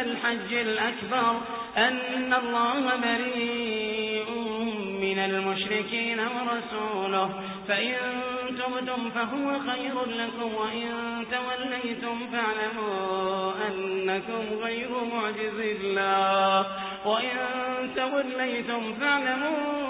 الحج الأكبر أن الله بريء من المشركين ورسوله. فإن تبتم فهو خير لكم وإن توليتم فاعلموا أنكم غير معجز الله. وإن توليتم فاعلموا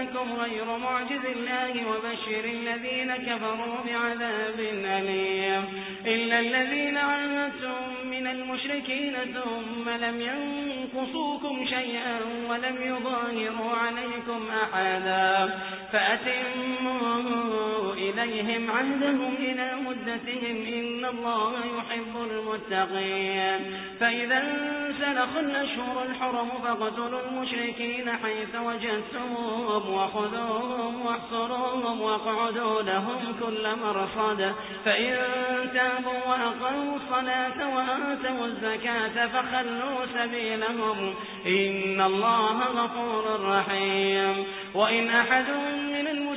أنكم غير معجز الله وبشر الذين كفروا بعذاب أليم. إلا الذين عاهدتم من المشركين ثم لم ينقصوكم شيئا ولم يظاهروا عليكم أحدا. فأتموا إليهم عهدهم إلى مدتهم إن الله يحب المتقين. فإذا انسلخ الأشهر الحرم فاقتلوا المشركين حيث وجدتموهم وخذوهم واحصروهم واقعدوا لهم كل مرصد. فإن تابوا وأقروا الصلاة وآتوا الزكاة فخلوا سبيلهم. إن الله غفور رحيم. وإن أحد من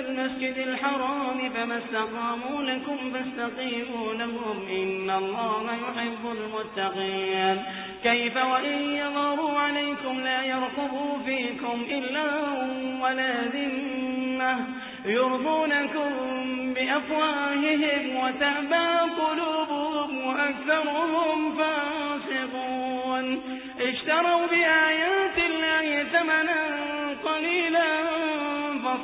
المسجد الحرام فما استقاموا لكم فاستقيموا لهم. إن الله يحب المتقين. كيف وإن يظهروا عليكم لا يرقبوا فيكم إلا ولا ذمة. يرضونكم بأفواههم وتأبى قلوبهم وأكثرهم فاسقون. اشتروا بآيات الله ثمنا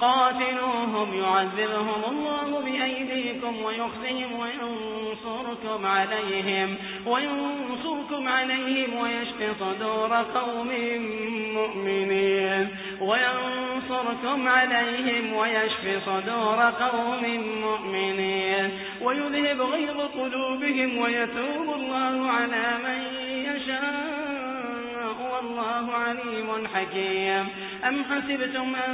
قاتلوهم يعذبهم الله بأيديكم ويخزهم وينصركم عليهم وينصركم عليهم ويشف صدور قوم مؤمنين وينصركم عليهم ويشف صدور قوم مؤمنين ويذهب غيظ قلوبهم ويتوب الله على من يشاء. والله عليم حكيم. أم حسبتم أن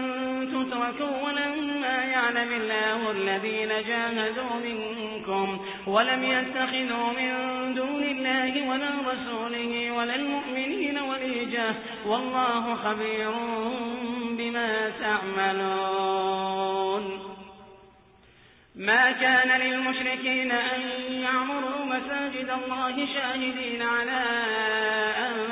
تتركوا ولما يعلم الله الذين جاهدوا منكم ولم يتخذوا من دون الله ولا رسوله ولا المؤمنين وليجة. والله خبير بما تعملون. ما كان للمشركين أن يعمروا مساجد الله شاهدين على أنفسهم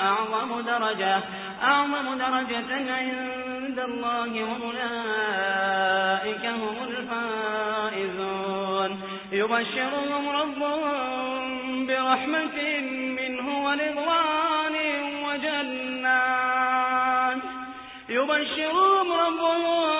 أعظم درجة أعظم درجة عند الله وأولئك هم الفائزون. يبشرهم ربهم برحمة منه ورضوان وجنات. يبشرهم ربهم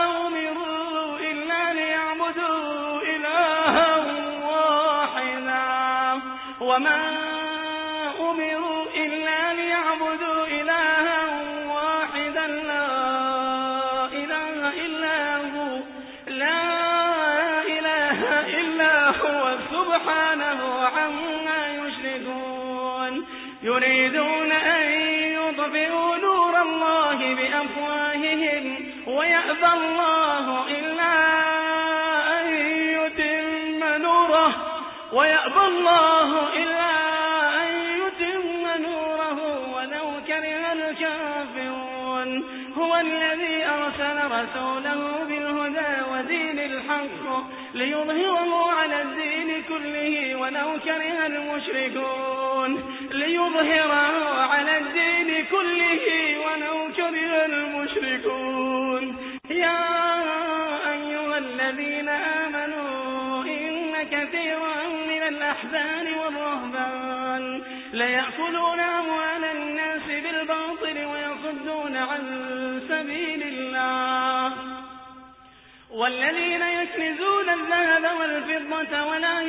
كله ولو كره المشركون ليظهره على الدين كله ولو كره المشركون. يا أيها الذين آمنوا إن كثيرا من الأحبار والرهبان ليأكلون أموال الناس بالباطل ويصدون عن سبيل الله. والذين يكنزون الذهب والفضة ولا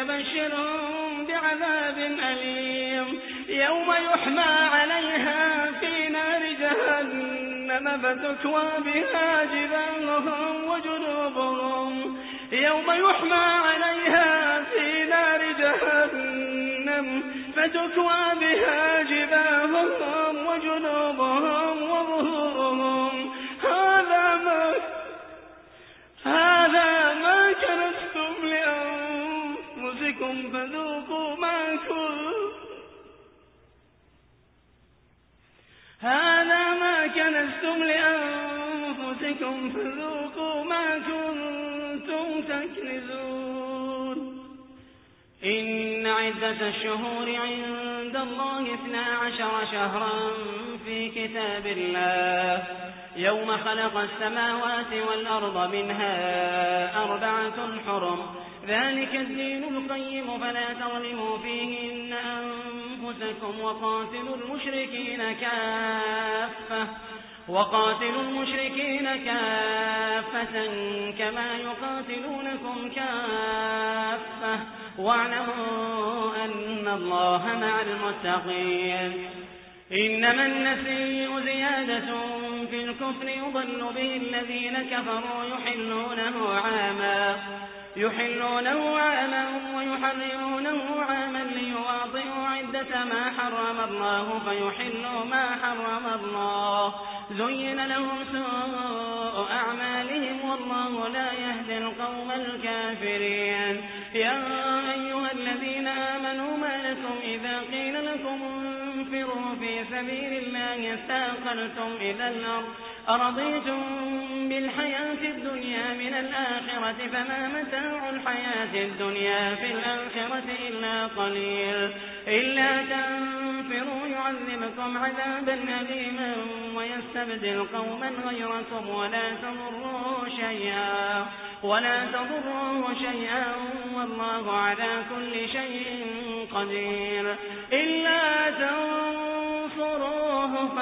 فبشرهم بعذاب أليم. يوم يحمى عليها في نار جهنم فتكوى بها جبالهم وجنوبهم يوم يحمى عليها في نار جهنم فتكوى بها جبالهم لأنفسكم فذوقوا ما كنتم هذا ما كنستم لأنفسكم فذوقوا ما كنتم تكنزون. إن عدة الشهور عند الله اثنا عشر شهرا في كتاب الله. يوم خلق السماوات والأرض منها أربعة حرم. ذلك الدين القيم فلا تظلموا فيهن أنفسكم وقاتلوا المشركين كافة وقاتلوا المشركين كافة كما يقاتلونكم كافة واعلموا أن الله مع المتقين. إنما النسيء زيادة في الكفر يضل به الذين كفروا يحلونه عاما. يحلونه عاما ويحرمونه عاما ليواطئوا عدة ما حرم الله فيحلوا ما حرم الله. زين لهم سوء أعمالهم والله لا يهدي القوم الكافرين. يا أيها الذين آمنوا ما لكم إذا قيل لكم انفروا في سبيل الله استاقلتم إلى الأرض أرضيتم بالحياة الدنيا من الآخرة فما متاع الحياة الدنيا في الآخرة إلا قليل إلا تنفروا يعذبكم عذابا أليما ويستبدل قوما غيركم ولا تضروه شيئا ولا تضروه شيئا والله على كل شيء قدير إلا تنصروه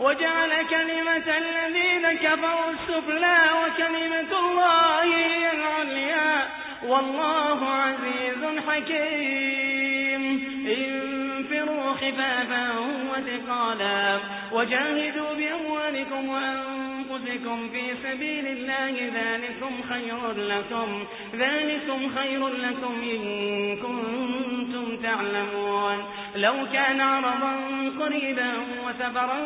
وجعل كلمة الذين كفروا السفلى وكلمة الله هي العليا. والله عزيز حكيم. انفروا خفافا وثقالا وجاهدوا بأموالكم وأنفسكم في سبيل الله ذلكم خير لكم ذلكم خير لكم إن كنتم تعلمون. لو كان عرضا قريبا وسفرا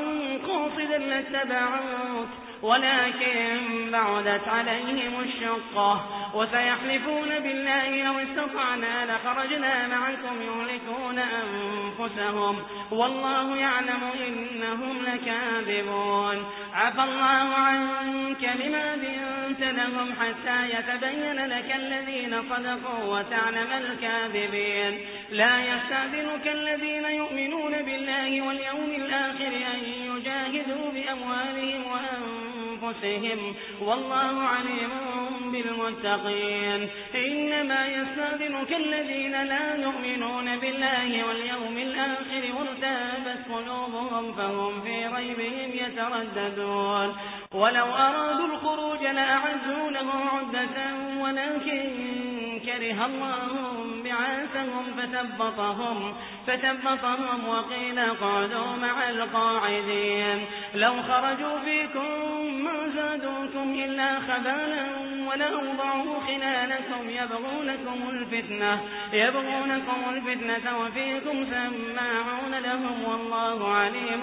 قاصدا لاتبعوك ولكن بعدت عليهم الشقة. وسيحلفون بالله لو استطعنا لخرجنا معكم يهلكون أنفسهم. والله يعلم إنهم لكاذبون. عفى الله عنك لما بنت لهم حتى يتبين لك الذين صدقوا وتعلم الكاذبين. لا يستاذنك الذين يؤمنون بالله واليوم الآخر أن يجاهدوا بأموالهم وأنفسهم. والله عليم بالمتقين. إنما يستأذنك الذين لا يؤمنون بالله واليوم الآخر وارتابت قلوبهم فهم في ريبهم يترددون. ولو أرادوا الخروج لأعزوا له عدة ولكن كره الله بعاثهم فتبطهم, فتبطهم وقيل قعدوا مع القاعدين. لو خرجوا فيكم ما زادوكم إلا خبالا ولأوضعوا خلالكم يبغونكم الفتنة, يبغونكم الفتنة وفيكم سماعون لهم والله عليم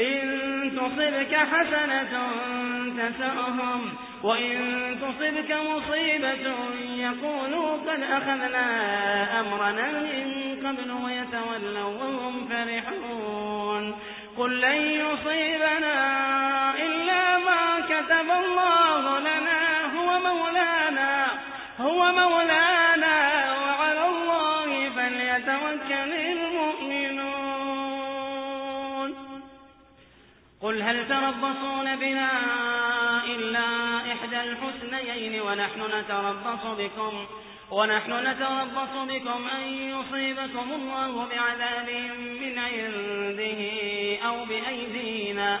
إن تصبك حسنة تسأهم وإن تصبك مصيبة يقولوا قد أخذنا أمرنا من قبل ويتولوا وهم فرحون. قل لن يصيبنا إلا قل هل تربصون بنا إلا إحدى الحسنيين ونحن نتربص بكم ونحن نتربص بكم أن يصيبكم الله بعذاب من عنده أو بأيدينا.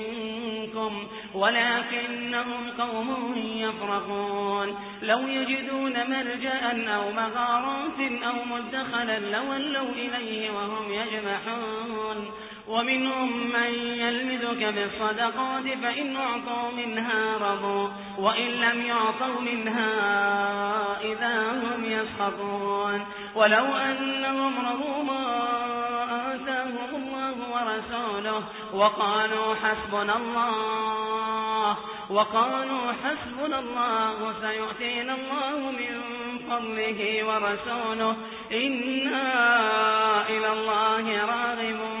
ولكنهم قوم يفرقون لو يجدون ملجأ أو مغارات أو مدخلا لولوا إليه وهم يجمحون. ومنهم من يلمذك بالصدقات فإن أعطوا منها رضوا وإن لم يعطوا منها إذا هم يسخطون. ولو أنهم رضوا ما آتاهم الله ورسوله وقالوا حسبنا الله وقالوا حسبنا الله سيؤتينا الله من فضله ورسوله إنا إلى الله راغبون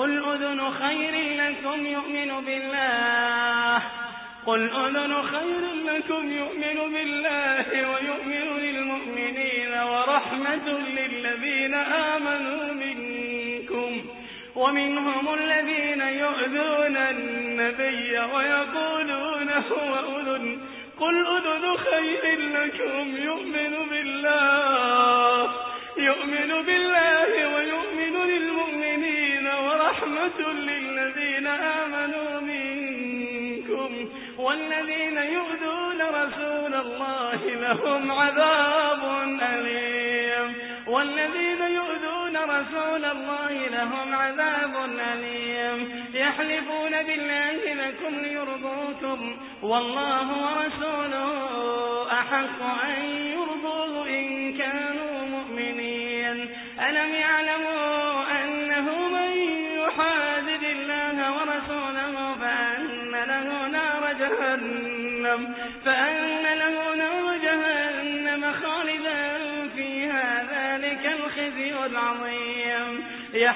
قل أذن خير لكم يؤمن بالله قل أذن خير لكم يؤمن بالله ويؤمن للمؤمنين ورحمة للذين آمنوا منكم ومنهم الذين يؤذون النبي ويقولون هو أذن قل أذن خير لكم يؤمن بالله يؤمن بالله ويؤمن للمؤمنين رحمة للذين آمنوا منكم والذين يؤذون رسول الله لهم عذاب أليم. والذين يؤذون رسول الله لهم عذاب أليم. يحلفون بالله لكم ليرضوكم. والله ورسوله أحق أن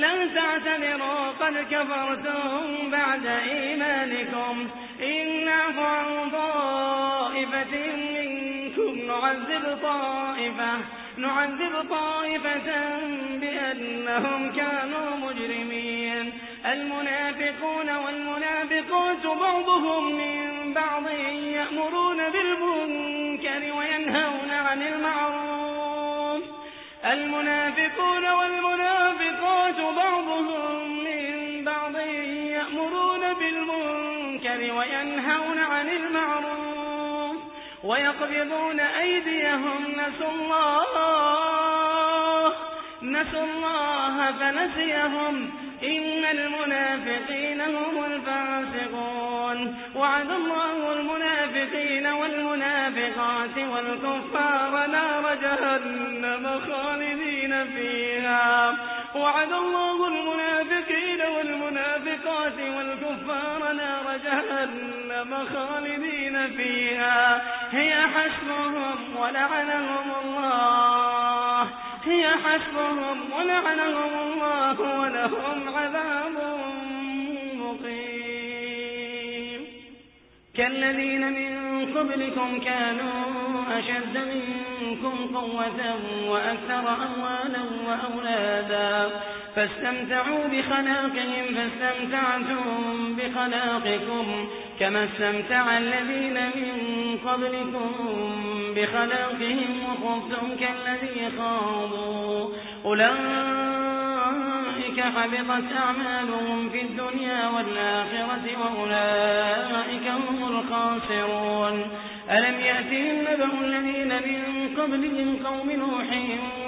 لن تعتذروا قد كفرتم بعد إيمانكم. إن نعفو عن طائفة منكم نعذب طائفة نعذب طائفة بأنهم كانوا مجرمين. المنافقون والمنافقات بعضهم من بعض يأمرون بالمنكر وينهون عن المعروف. عن المعروف ويقبضون أيديهم نسوا الله نسوا الله فنسيهم. إن المنافقين هم الفاسقون. وعد الله المنافقين والمنافقات والكفار نار جهنم خالدين فيها. وعد الله المنافقين والمنافقات والكفار نار جهنم خالدين فيها. هي حسبهم ولعنهم الله. هي حسبهم ولعنهم الله ولهم عذاب مقيم. كالذين من قبلكم كانوا أشد منكم قوة وأكثر أموالا وأولادا. فاستمتعوا بخلاقهم فاستمتعتم بخلاقكم. كما استمتع الذين من قبلكم بخلاقهم وخفتم كالذي خاضوا. أولئك حبطت أعمالهم في الدنيا والآخرة وأولئك هم الخاسرون. ألم يأتهم نبأ الذين من قبلهم قوم نوح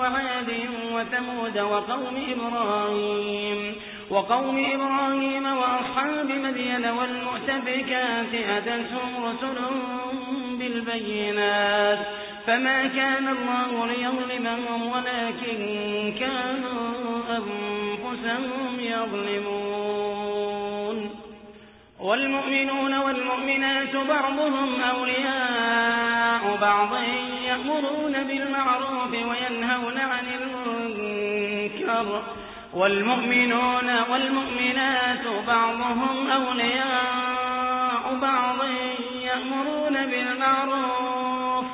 وعاد وثمود وقوم إبراهيم؟ وقوم إبراهيم وأصحاب مدين والمؤتفكات أتتهم رسلهم بالبينات فما كان الله ليظلمهم ولكن كانوا أنفسهم يظلمون والمؤمنون والمؤمنات بعضهم أولياء بعض يأمرون بالمعروف وينهون عن المنكر والمؤمنون والمؤمنات بعضهم أولياء بعض يأمرون بالمعروف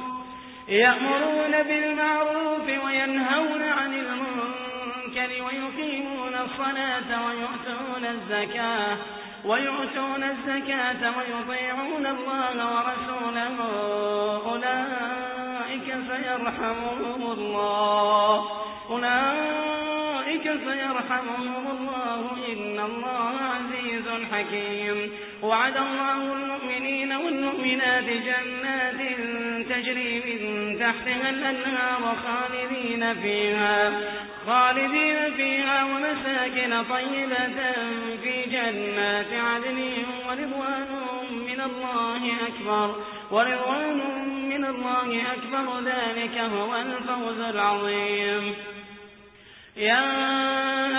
يأمرون بالمعروف وينهون عن المنكر ويقيمون الصلاة ويؤتون الزكاة ويؤتون الزكاة ويطيعون الله ورسوله أولئك سيرحمهم الله. أولئك سيرحمهم الله إن الله عزيز حكيم. وعد الله المؤمنين والمؤمنات جنات تجري من تحتها الأنهار خالدين فيها خالدين فيها ومساكن طيبة في جنات عدن ورضوان من الله أكبر ورضوان من الله أكبر. ذلك هو الفوز العظيم. يا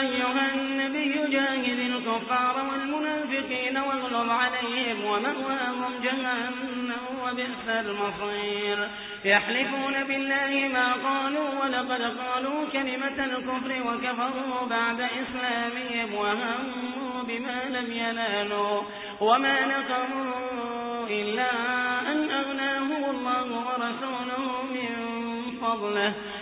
أيها النبي جاهد الكفار والمنافقين واغلب عليهم ومأواهم جهنم وبئس المصير. يحلفون بالله ما قالوا ولقد قالوا كلمة الكفر وكفروا بعد إسلامهم وهموا بما لم ينالوا. وما نقموا إلا أن أغناهم الله ورسوله من فضله.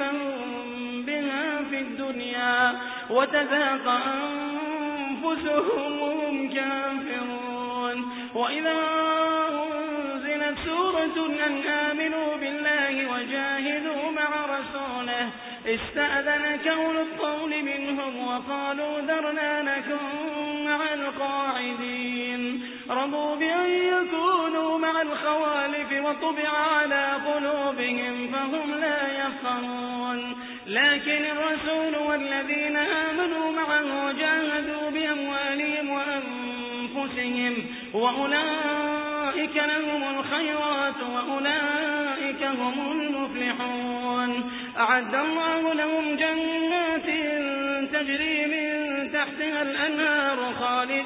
يعذبهم بها في الدنيا وتذاق أنفسهم وهم كافرون وإذا أنزلت سورة أن آمنوا بالله وجاهدوا مع رسوله استأذنك أولو الطول منهم وقالوا ذرنا لكم مع القاعدين رضوا بأن يكونوا مع الخوالف وطبع على قلوبهم فهم لا يفقهون. لكن الرسول والذين آمنوا معه جاهدوا بأموالهم وأنفسهم وأولئك لهم الخيرات وأولئك هم المفلحون. أعد الله لهم جنات تجري من تحتها الأنهار خالدين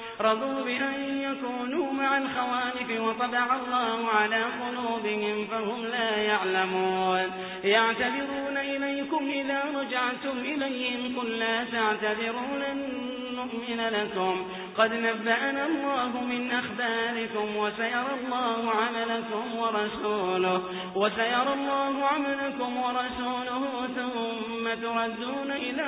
رضوا بأن يكونوا مع الخوالف وطبع الله على قلوبهم فهم لا يعلمون. يعتذرون إليكم إذا رجعتم إليهم قل لا تعتذروا لن نؤمن لكم. قد نبأنا الله من أخباركم وسيرى الله عملكم ورسوله وسيرى الله عملكم ورسوله ثم تردون إلى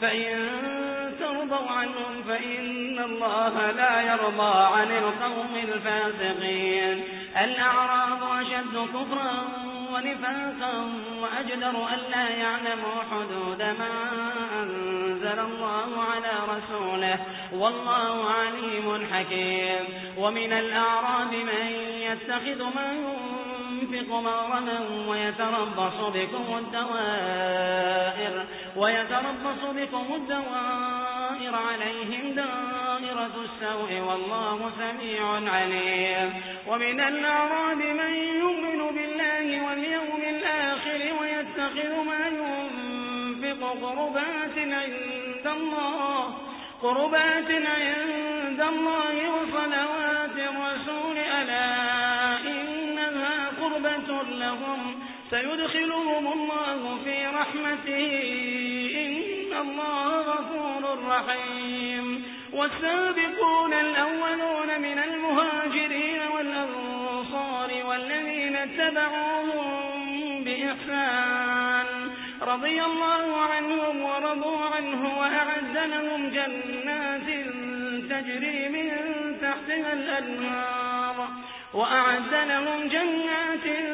فإن ترضوا عنهم فإن الله لا يرضى عن القوم الفاسقين. الأعراب أشد كفرا ونفاقا وأجدر أن لا يعلموا حدود ما أنزل الله على رسوله. والله عليم حكيم. ومن الأعراب من يتخذ من مغرما ويتربص بكم الدوائر ويتربص بكم الدوائر عليهم دائرة السوء والله سميع عليم. ومن الأعراب من يؤمن بالله واليوم الآخر ويتخذ ما ينفق قربات عند الله قربات عند الله وصلوات الرسول ألا لهم سيدخلهم الله في رحمته. إن الله غفور رحيم. والسابقون الأولون من المهاجرين والأنصار والذين اتبعوهم بإحسان. رضي الله عنهم ورضوا عنه وأعد لهم جنات تجري من تحتها الأنهار. وأعد لهم جنات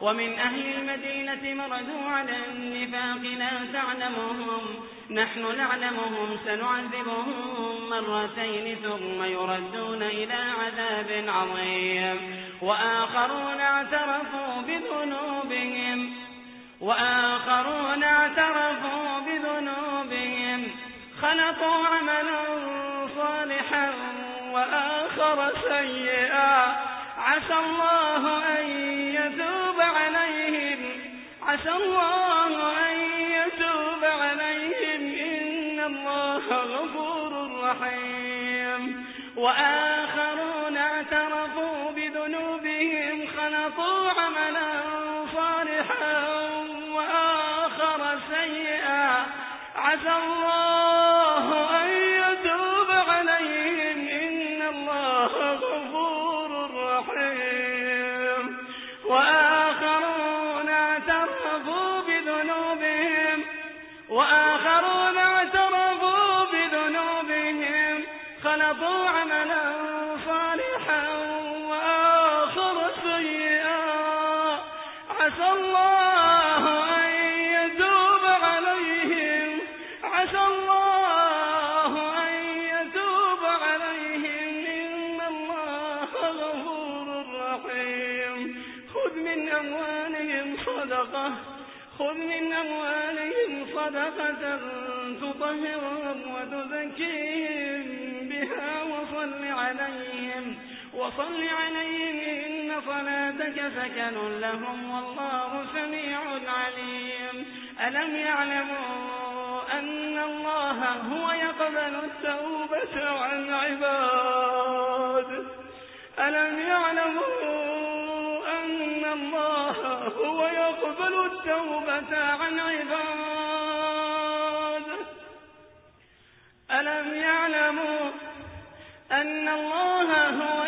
ومن أهل المدينة مردوا على النفاق لا تعلمهم. نحن نعلمهم سنعذبهم مرتين ثم يردون إلى عذاب عظيم. وآخرون اعترفوا بذنوبهم. وآخرون اعترفوا بذنوبهم. خلقوا عملا صالحا وآخر سيئا. عسى الله أن عسى الله أن يتوب عليهم. إن الله غفور رحيم. وآخرون وصل عليهم إن صلاتك سكن لهم والله سميع عليم. ألم يعلموا أن الله هو يقبل التوبة عن عباد ألم يعلموا أن الله هو يقبل التوبة عن عباد ألم يعلموا أن الله هو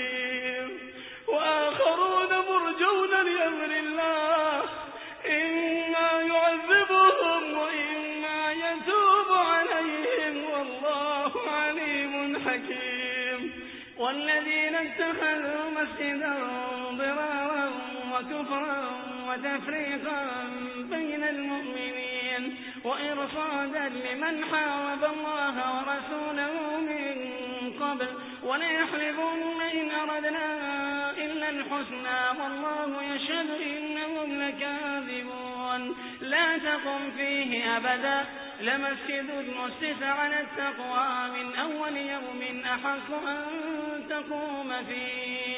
وتفريقا بين المؤمنين وإرصادا لمن حارب الله ورسوله من قبل. وليحلفن إن أردنا إلا الحسنى والله يشهد إنهم لكاذبون. لا تقم فيه أبدا. لمسجد المسجد على التقوى من أول يوم أحق أن تقوم فيه.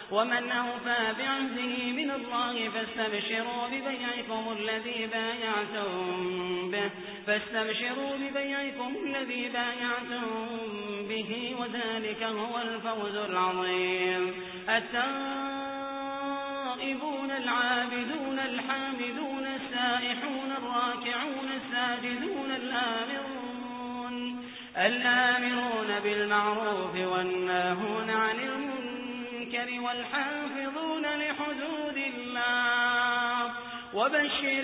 ومن أوفى بعهده من الله فاستبشروا ببيعكم الذي بايعتم به. فاستبشروا ببيعكم الذي بايعتم به وذلك هو الفوز العظيم. التائبون العابدون الحامدون السائحون الراكعون الساجدون الآمرون الآمرون بالمعروف والناهون عن المنكر والحافظون لحدود الله وبشر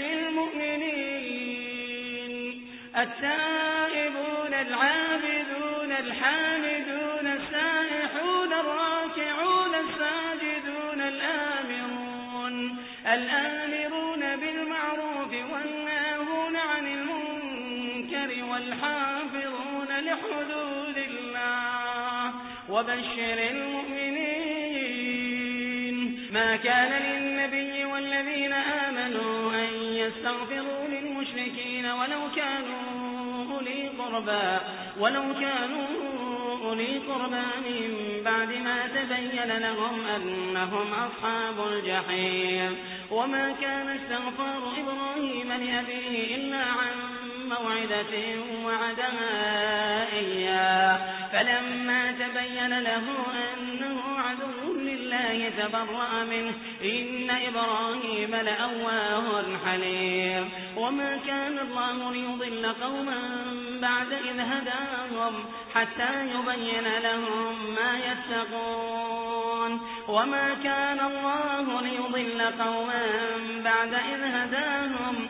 المؤمنين التائبون العابدون الحامدون السائحون الراكعون الساجدون الآمرون الآمرون بالمعروف والناهون عن المنكر والحافظون لحدود الله وبشر المؤمنين ما كان للنبي والذين آمنوا أن يستغفروا للمشركين ولو كانوا أولي قربى ولو كانوا أولي قربى من بعد ما تبين لهم أنهم أصحاب الجحيم. وما كان استغفار إبراهيم لأبيه إلا عن موعدة وعدها إياه. فلما تبين له أنه عدو تبرأ منه. إن إبراهيم لأواه حليم. وما كان الله ليضل قوما بعد إذ هداهم حتى يبين لهم ما يتقون. وما كان الله ليضل قوما بعد إذ هداهم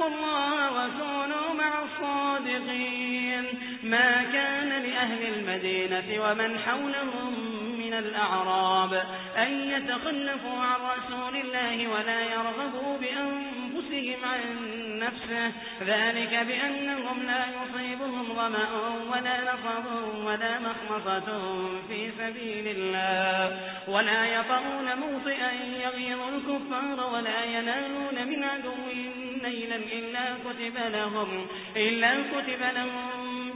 آمنوا اتقوا الله وكونوا مع الصادقين. ما كان لأهل المدينة ومن حولهم من الأعراب أن يتخلفوا عن رسول الله ولا يرغبوا بأنفسهم عن نفسه. ذلك بأنهم لا يصيبهم ظمأ ولا نصب ولا مخمصة في سبيل الله. ولا يطعون موطئا يغيظ الكفار ولا ينالون من عدو نيلا إلا كتب لهم, إلا كتب لهم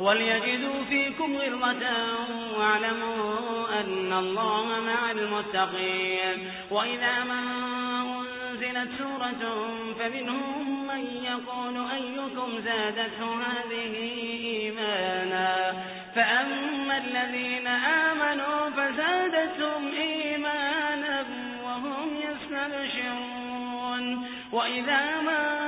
وليجدوا فيكم غلظة واعلموا أن الله مع المتقين. وإذا ما أنزلت سورة فمنهم من يقول أيكم زادته هذه إيمانا. فأما الذين آمنوا فزادتهم إيمانا وهم يستبشرون. وإذا ما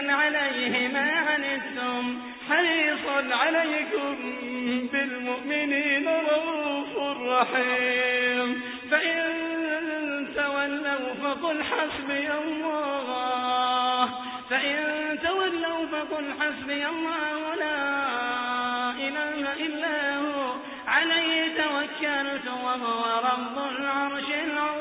عزيز عليه ما عنتم حريص عليكم بالمؤمنين رؤوف رحيم. فإن تولوا فقل حسبي الله. فإن تولوا فقل حسبي الله لا إله إلا هو. عليه توكلت وهو رب العرش العظيم.